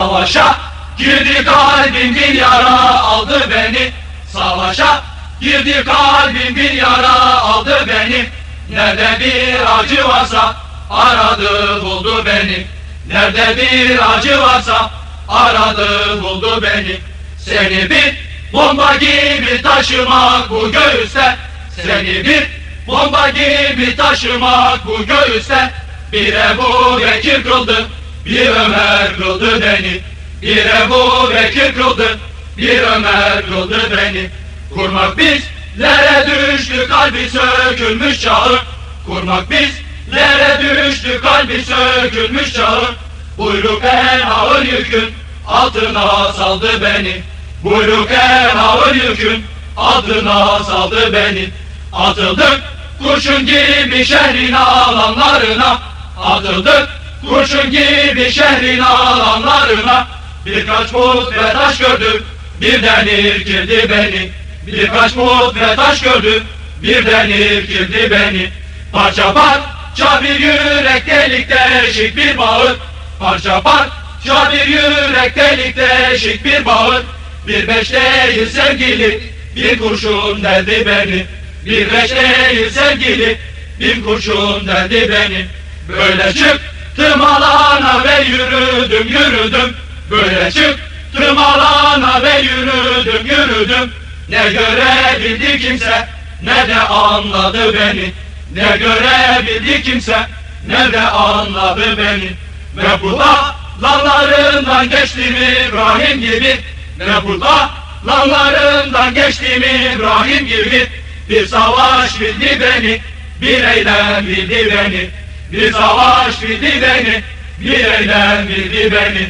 Savaşa girdi kalbim bir yara aldı beni. Savaşa girdi kalbim bir yara aldı beni. Nerede bir acı varsa aradı buldu beni. Nerede bir acı varsa aradı buldu beni. Seni bir bomba gibi taşımak bu göğüste. Seni bir bomba gibi taşımak bu göğüste. Bir Ebu Bekir kıldı bir Ömer kıldı beni. Bir Ebu Bekir kıldı Bir Ömer kıldı beni. Kurmak bizlere düştü kalbi sökülmüş çağın Kurmak bizlere düştü kalbi sökülmüş çağın Buyruk en ağır yükün altına saldı beni. Buyruk en ağır yükün altına saldı beni. Atıldık kurşun gibi şehrin alanlarına. Atıldık kurşun gibi şehrin alanlarına. Birkaç put ve taş gördüm birden irkildi beni. Birkaç put ve taş gördüm birden irkildi beni. Parça parça bir yürek delik deşik bir bağır Parça parça bir yürek delik deşik bir bağır Bir beş değil sevgili bir kurşun deldi beni. Bir beş değil sevgili bir kurşun deldi beni. Böyle çıktım alana ve yürüdüm yürüdüm. Böyle çıktım alana ve yürüdüm yürüdüm. Ne görebildi kimse ne de anladı beni. Ne görebildi kimse ne de anladı beni. Ve bu dağlarından geçtim İbrahim gibi. Ve bu dağlarından geçtim İbrahim gibi. Bir savaş bildi beni bir eylem bildi beni Bir savaş bildi beni Bir eylem bildi beni